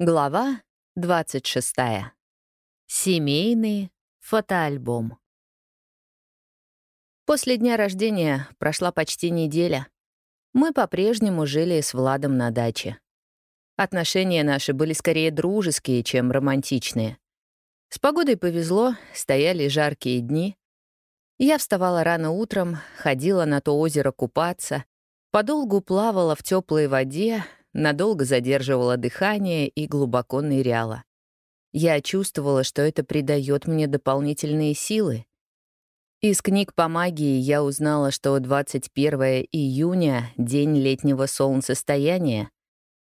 Глава 26. Семейный фотоальбом. После дня рождения прошла почти неделя. Мы по-прежнему жили с Владом на даче. Отношения наши были скорее дружеские, чем романтичные. С погодой повезло, стояли жаркие дни. Я вставала рано утром, ходила на то озеро купаться, подолгу плавала в теплой воде, надолго задерживала дыхание и глубоко ныряла. Я чувствовала, что это придает мне дополнительные силы. Из книг по магии я узнала, что 21 июня — день летнего солнцестояния,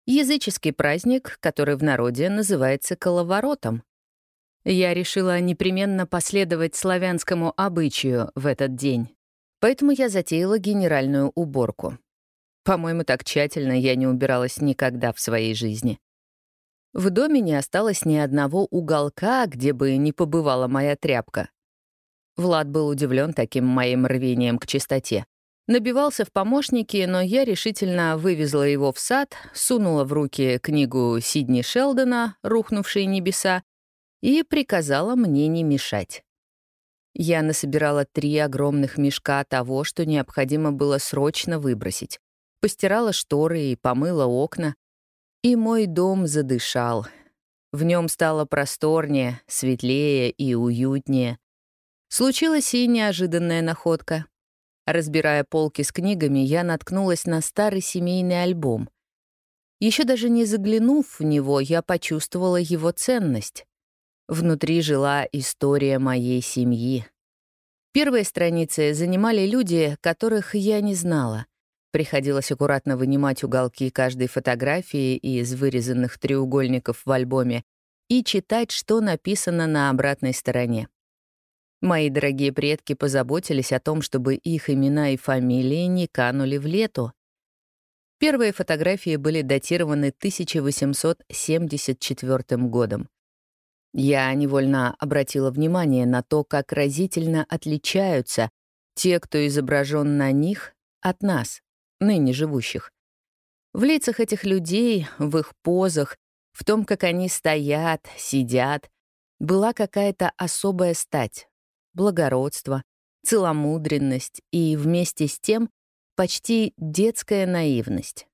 языческий праздник, который в народе называется коловоротом. Я решила непременно последовать славянскому обычаю в этот день, поэтому я затеяла генеральную уборку. По-моему, так тщательно я не убиралась никогда в своей жизни. В доме не осталось ни одного уголка, где бы не побывала моя тряпка. Влад был удивлен таким моим рвением к чистоте. Набивался в помощники, но я решительно вывезла его в сад, сунула в руки книгу Сидни Шелдона «Рухнувшие небеса» и приказала мне не мешать. Я насобирала три огромных мешка того, что необходимо было срочно выбросить постирала шторы и помыла окна. И мой дом задышал. В нем стало просторнее, светлее и уютнее. Случилась и неожиданная находка. Разбирая полки с книгами, я наткнулась на старый семейный альбом. Еще даже не заглянув в него, я почувствовала его ценность. Внутри жила история моей семьи. Первые страницы занимали люди, которых я не знала. Приходилось аккуратно вынимать уголки каждой фотографии из вырезанных треугольников в альбоме и читать, что написано на обратной стороне. Мои дорогие предки позаботились о том, чтобы их имена и фамилии не канули в лету. Первые фотографии были датированы 1874 годом. Я невольно обратила внимание на то, как разительно отличаются те, кто изображен на них, от нас ныне живущих. В лицах этих людей, в их позах, в том, как они стоят, сидят, была какая-то особая стать, благородство, целомудренность и вместе с тем почти детская наивность.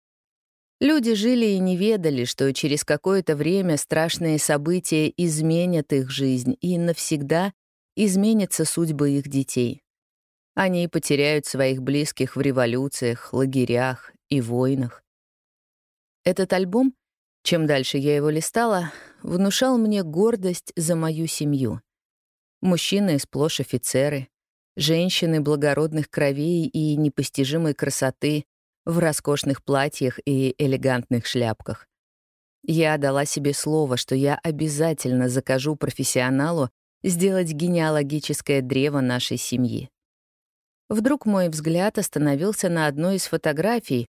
Люди жили и не ведали, что через какое-то время страшные события изменят их жизнь и навсегда изменятся судьбы их детей. Они потеряют своих близких в революциях, лагерях и войнах. Этот альбом, чем дальше я его листала, внушал мне гордость за мою семью. Мужчины сплошь офицеры, женщины благородных кровей и непостижимой красоты в роскошных платьях и элегантных шляпках. Я дала себе слово, что я обязательно закажу профессионалу сделать генеалогическое древо нашей семьи. Вдруг мой взгляд остановился на одной из фотографий.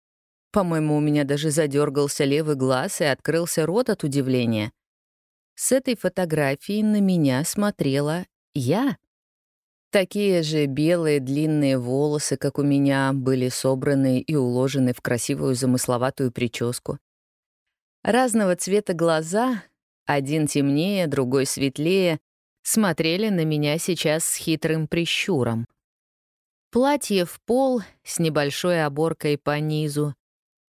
По-моему, у меня даже задергался левый глаз и открылся рот от удивления. С этой фотографии на меня смотрела я. Такие же белые длинные волосы, как у меня, были собраны и уложены в красивую замысловатую прическу. Разного цвета глаза, один темнее, другой светлее, смотрели на меня сейчас с хитрым прищуром. Платье в пол с небольшой оборкой по низу.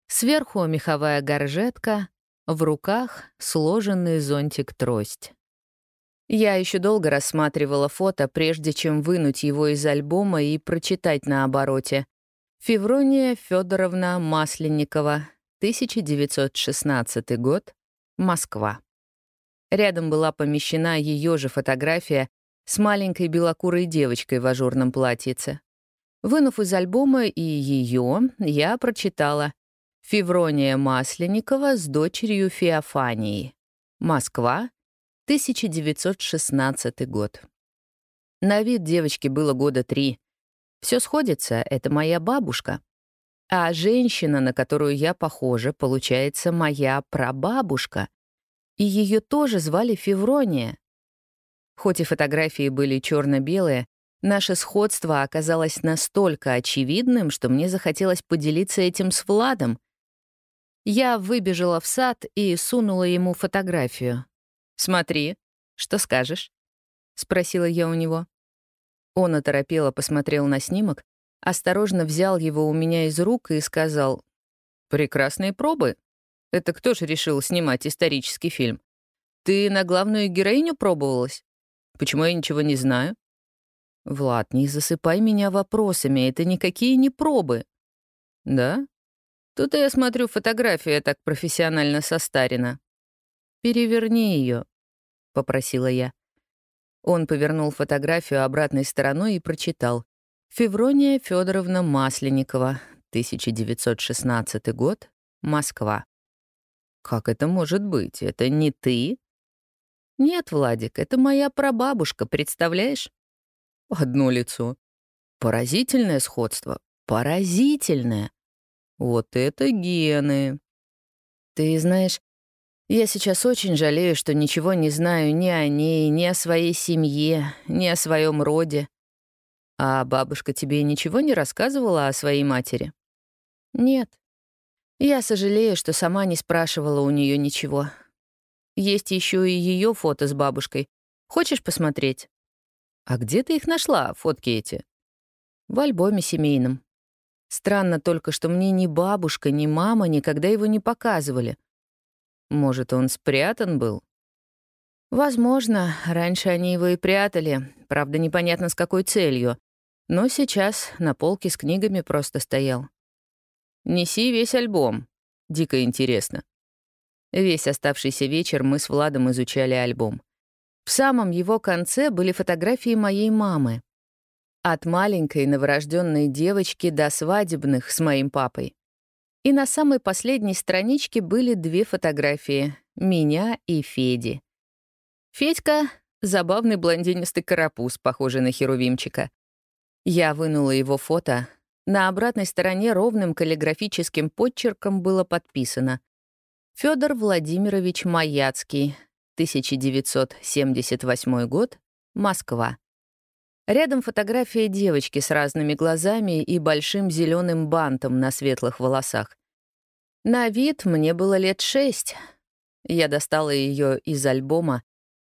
Сверху меховая горжетка, в руках сложенный зонтик-трость. Я еще долго рассматривала фото, прежде чем вынуть его из альбома и прочитать на обороте. Феврония Федоровна Масленникова, 1916 год, Москва. Рядом была помещена ее же фотография с маленькой белокурой девочкой в ажурном платьице. Вынув из альбома и ее, я прочитала «Феврония Масленникова с дочерью Феофании. Москва, 1916 год». На вид девочки было года три. Все сходится, это моя бабушка. А женщина, на которую я похожа, получается моя прабабушка. И ее тоже звали Феврония. Хоть и фотографии были черно белые Наше сходство оказалось настолько очевидным, что мне захотелось поделиться этим с Владом. Я выбежала в сад и сунула ему фотографию. «Смотри, что скажешь?» — спросила я у него. Он оторопело посмотрел на снимок, осторожно взял его у меня из рук и сказал, «Прекрасные пробы. Это кто же решил снимать исторический фильм? Ты на главную героиню пробовалась? Почему я ничего не знаю?» «Влад, не засыпай меня вопросами, это никакие не пробы». «Да? Тут я смотрю, фотография так профессионально состарена. Переверни ее, попросила я. Он повернул фотографию обратной стороной и прочитал. Феврония Федоровна Масленникова, 1916 год, Москва. «Как это может быть? Это не ты?» «Нет, Владик, это моя прабабушка, представляешь?» «Одно лицо. Поразительное сходство. Поразительное. Вот это гены. Ты знаешь, я сейчас очень жалею, что ничего не знаю ни о ней, ни о своей семье, ни о своем роде. А бабушка тебе ничего не рассказывала о своей матери? Нет. Я сожалею, что сама не спрашивала у нее ничего. Есть еще и ее фото с бабушкой. Хочешь посмотреть? А где ты их нашла, фотки эти? В альбоме семейном. Странно только, что мне ни бабушка, ни мама никогда его не показывали. Может, он спрятан был? Возможно, раньше они его и прятали, правда, непонятно с какой целью. Но сейчас на полке с книгами просто стоял. «Неси весь альбом. Дико интересно». Весь оставшийся вечер мы с Владом изучали альбом. В самом его конце были фотографии моей мамы. От маленькой новорожденной девочки до свадебных с моим папой. И на самой последней страничке были две фотографии — меня и Феди. Федька — забавный блондинистый карапуз, похожий на херувимчика. Я вынула его фото. На обратной стороне ровным каллиграфическим подчерком было подписано Федор Владимирович Маяцкий, 1978 год, Москва. Рядом фотография девочки с разными глазами и большим зеленым бантом на светлых волосах. На вид мне было лет шесть. Я достала ее из альбома.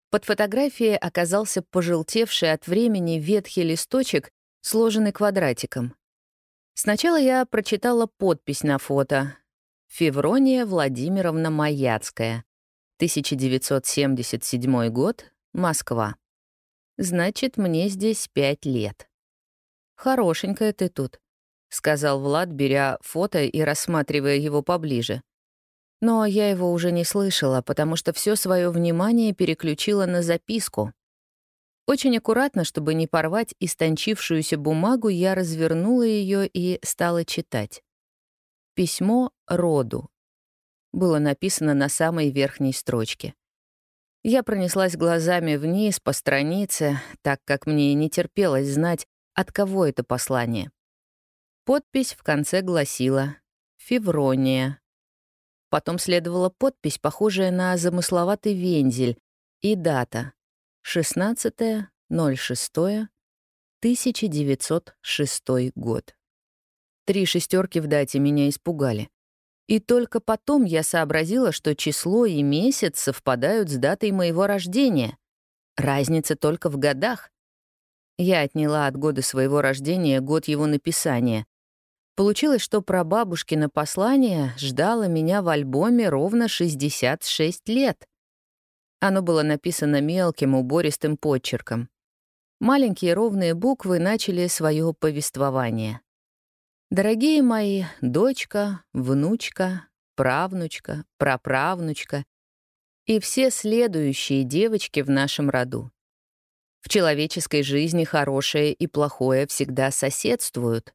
Под фотографией оказался пожелтевший от времени ветхий листочек, сложенный квадратиком. Сначала я прочитала подпись на фото. «Феврония Владимировна Маяцкая, 1977 год, Москва». Значит, мне здесь пять лет. Хорошенькая ты тут, сказал Влад, беря фото и рассматривая его поближе. Но я его уже не слышала, потому что все свое внимание переключила на записку. Очень аккуратно, чтобы не порвать истончившуюся бумагу, я развернула ее и стала читать. Письмо роду. Было написано на самой верхней строчке. Я пронеслась глазами вниз по странице, так как мне не терпелось знать, от кого это послание. Подпись в конце гласила «Феврония». Потом следовала подпись, похожая на замысловатый вензель, и дата — 16.06.1906 год. Три шестерки в дате меня испугали. И только потом я сообразила, что число и месяц совпадают с датой моего рождения. Разница только в годах. Я отняла от года своего рождения год его написания. Получилось, что прабабушкино послание ждало меня в альбоме ровно 66 лет. Оно было написано мелким, убористым подчерком. Маленькие ровные буквы начали свое повествование. Дорогие мои, дочка, внучка, правнучка, праправнучка и все следующие девочки в нашем роду. В человеческой жизни хорошее и плохое всегда соседствуют.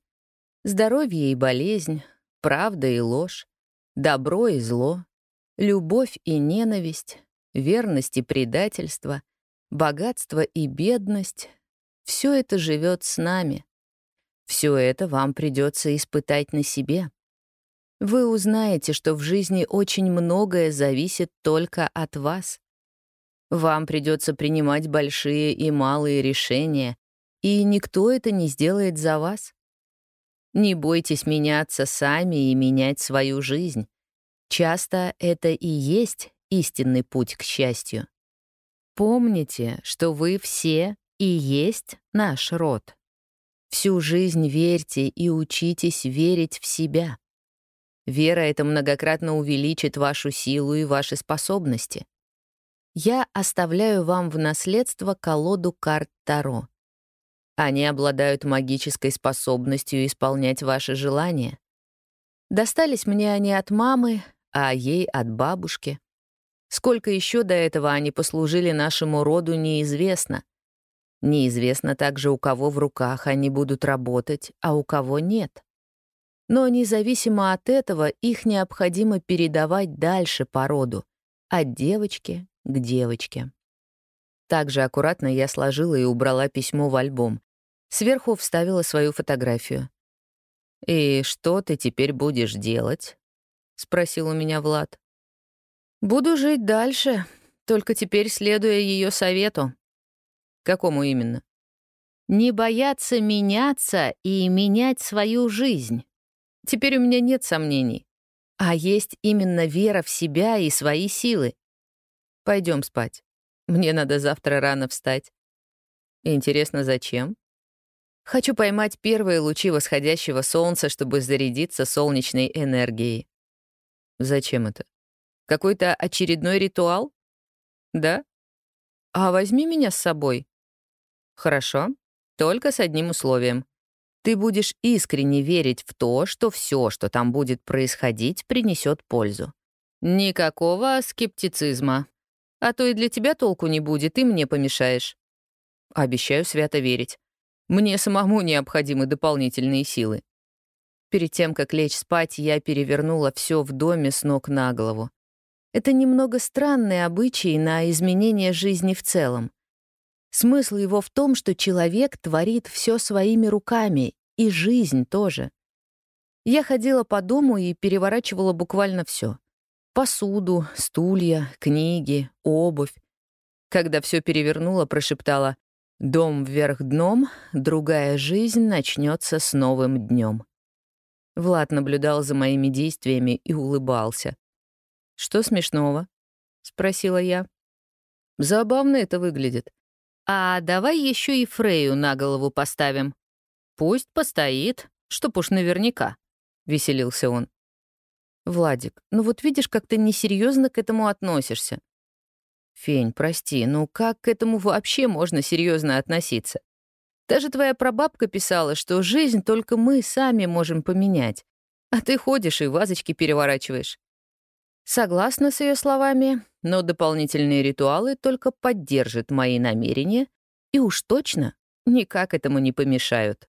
Здоровье и болезнь, правда и ложь, добро и зло, любовь и ненависть, верность и предательство, богатство и бедность — все это живет с нами, все это вам придется испытать на себе. Вы узнаете, что в жизни очень многое зависит только от вас. Вам придется принимать большие и малые решения, и никто это не сделает за вас. Не бойтесь меняться сами и менять свою жизнь. Часто это и есть истинный путь к счастью. Помните, что вы все и есть наш род. Всю жизнь верьте и учитесь верить в себя. Вера это многократно увеличит вашу силу и ваши способности. Я оставляю вам в наследство колоду карт Таро. Они обладают магической способностью исполнять ваши желания. Достались мне они от мамы, а ей от бабушки. Сколько еще до этого они послужили нашему роду, неизвестно. Неизвестно также, у кого в руках они будут работать, а у кого нет. Но независимо от этого, их необходимо передавать дальше по роду, от девочки к девочке. Также аккуратно я сложила и убрала письмо в альбом. Сверху вставила свою фотографию. «И что ты теперь будешь делать?» — спросил у меня Влад. «Буду жить дальше, только теперь следуя ее совету». «Какому именно?» «Не бояться меняться и менять свою жизнь. Теперь у меня нет сомнений. А есть именно вера в себя и свои силы. Пойдем спать. Мне надо завтра рано встать. Интересно, зачем? Хочу поймать первые лучи восходящего солнца, чтобы зарядиться солнечной энергией. Зачем это? Какой-то очередной ритуал? Да? А возьми меня с собой. Хорошо, только с одним условием. Ты будешь искренне верить в то, что все, что там будет происходить, принесет пользу. Никакого скептицизма. А то и для тебя толку не будет, и мне помешаешь. Обещаю свято верить. Мне самому необходимы дополнительные силы. Перед тем, как лечь спать, я перевернула все в доме с ног на голову. Это немного странный обычай на изменение жизни в целом. Смысл его в том, что человек творит все своими руками, и жизнь тоже. Я ходила по дому и переворачивала буквально все: Посуду, стулья, книги, обувь. Когда все перевернула, прошептала «Дом вверх дном, другая жизнь начнется с новым днем». Влад наблюдал за моими действиями и улыбался. «Что смешного?» — спросила я. «Забавно это выглядит. А давай еще и Фрею на голову поставим. Пусть постоит, чтоб уж наверняка», — веселился он. «Владик, ну вот видишь, как ты несерьезно к этому относишься». «Фень, прости, ну как к этому вообще можно серьезно относиться? Даже твоя прабабка писала, что жизнь только мы сами можем поменять, а ты ходишь и вазочки переворачиваешь». Согласна с ее словами, но дополнительные ритуалы только поддержат мои намерения и уж точно никак этому не помешают.